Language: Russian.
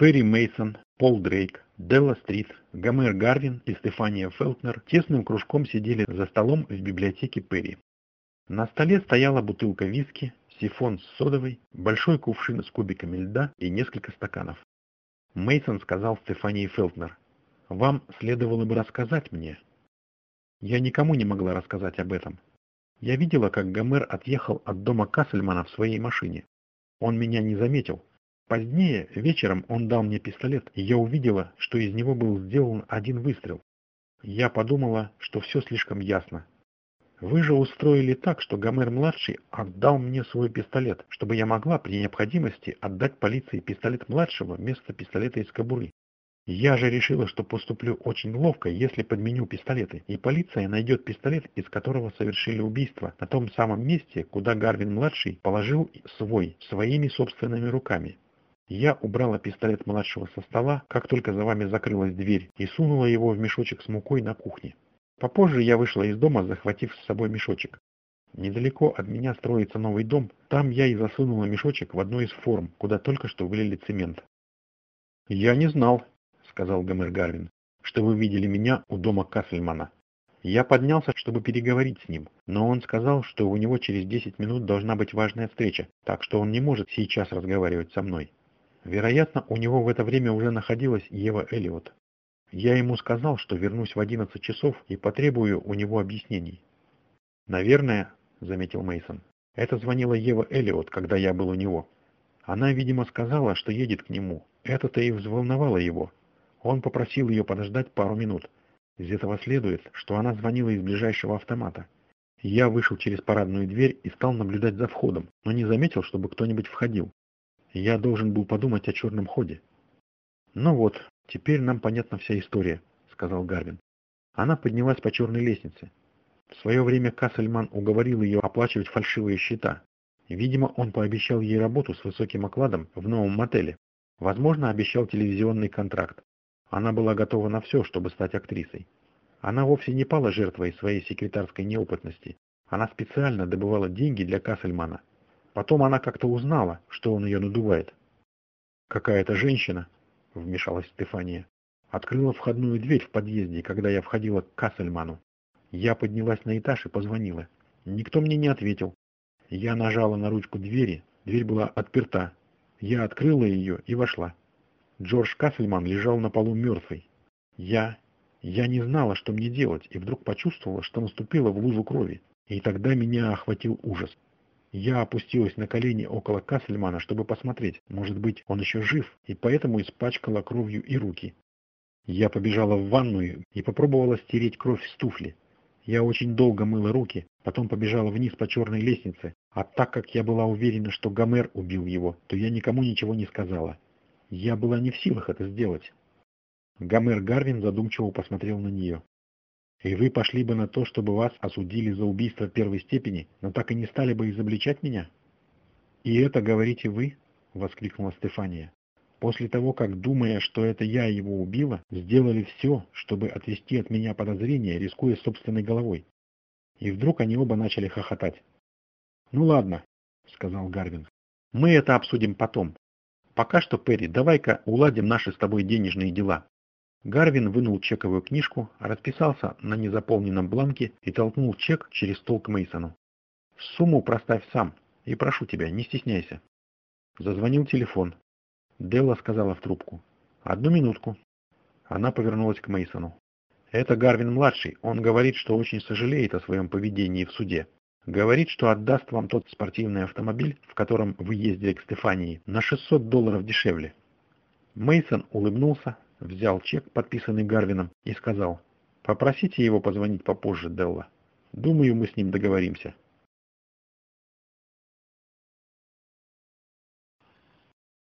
Перри Мейсон, Пол Дрейк, Делла Стрит, Гомер Гарвин и Стефания Фелтнер тесным кружком сидели за столом в библиотеке Перри. На столе стояла бутылка виски, сифон с содовой, большой кувшин с кубиками льда и несколько стаканов. Мейсон сказал Стефании Фелтнер, «Вам следовало бы рассказать мне». Я никому не могла рассказать об этом. Я видела, как Гомер отъехал от дома Кассельмана в своей машине. Он меня не заметил. Позднее, вечером, он дал мне пистолет, и я увидела, что из него был сделан один выстрел. Я подумала, что все слишком ясно. Вы же устроили так, что Гомер-младший отдал мне свой пистолет, чтобы я могла при необходимости отдать полиции пистолет младшего вместо пистолета из кобуры. Я же решила, что поступлю очень ловко, если подменю пистолеты, и полиция найдет пистолет, из которого совершили убийство, на том самом месте, куда Гарвин-младший положил свой, своими собственными руками. Я убрала пистолет младшего со стола, как только за вами закрылась дверь, и сунула его в мешочек с мукой на кухне. Попозже я вышла из дома, захватив с собой мешочек. Недалеко от меня строится новый дом, там я и засунула мешочек в одну из форм, куда только что влили цемент. «Я не знал», сказал Гомер Гарвин, что вы видели меня у дома Кассельмана. Я поднялся, чтобы переговорить с ним, но он сказал, что у него через 10 минут должна быть важная встреча, так что он не может сейчас разговаривать со мной. Вероятно, у него в это время уже находилась Ева Эллиот. Я ему сказал, что вернусь в 11 часов и потребую у него объяснений. Наверное, заметил Мейсон. Это звонила Ева Эллиот, когда я был у него. Она, видимо, сказала, что едет к нему. Это-то и взволновало его. Он попросил ее подождать пару минут. Из этого следует, что она звонила из ближайшего автомата. Я вышел через парадную дверь и стал наблюдать за входом, но не заметил, чтобы кто-нибудь входил. Я должен был подумать о черном ходе. «Ну вот, теперь нам понятна вся история», — сказал Гарвин. Она поднялась по черной лестнице. В свое время Кассельман уговорил ее оплачивать фальшивые счета. Видимо, он пообещал ей работу с высоким окладом в новом мотеле. Возможно, обещал телевизионный контракт. Она была готова на все, чтобы стать актрисой. Она вовсе не пала жертвой своей секретарской неопытности. Она специально добывала деньги для Кассельмана. Потом она как-то узнала, что он ее надувает. «Какая-то женщина», — вмешалась Стефания, — открыла входную дверь в подъезде, когда я входила к Кассельману. Я поднялась на этаж и позвонила. Никто мне не ответил. Я нажала на ручку двери, дверь была отперта. Я открыла ее и вошла. Джордж Кассельман лежал на полу мертвый. Я... Я не знала, что мне делать, и вдруг почувствовала, что наступила в лужу крови. И тогда меня охватил ужас. Я опустилась на колени около Кассельмана, чтобы посмотреть, может быть, он еще жив, и поэтому испачкала кровью и руки. Я побежала в ванную и попробовала стереть кровь с туфли. Я очень долго мыла руки, потом побежала вниз по черной лестнице, а так как я была уверена, что Гомер убил его, то я никому ничего не сказала. Я была не в силах это сделать. Гомер Гарвин задумчиво посмотрел на нее. И вы пошли бы на то, чтобы вас осудили за убийство первой степени, но так и не стали бы изобличать меня? И это говорите вы? Воскликнула Стефания. После того, как, думая, что это я его убила, сделали все, чтобы отвести от меня подозрения, рискуя собственной головой. И вдруг они оба начали хохотать. «Ну ладно», — сказал Гарвин. «Мы это обсудим потом. Пока что, Перри, давай-ка уладим наши с тобой денежные дела. Гарвин вынул чековую книжку, расписался на незаполненном бланке и толкнул чек через стол к Мейсону. Сумму проставь сам и прошу тебя, не стесняйся. Зазвонил телефон. Делла сказала в трубку. Одну минутку. Она повернулась к Мейсону. Это Гарвин-младший. Он говорит, что очень сожалеет о своем поведении в суде. Говорит, что отдаст вам тот спортивный автомобиль, в котором вы ездили к Стефании, на 600 долларов дешевле. Мейсон улыбнулся, взял чек, подписанный Гарвином, и сказал, «Попросите его позвонить попозже, Делла. Думаю, мы с ним договоримся».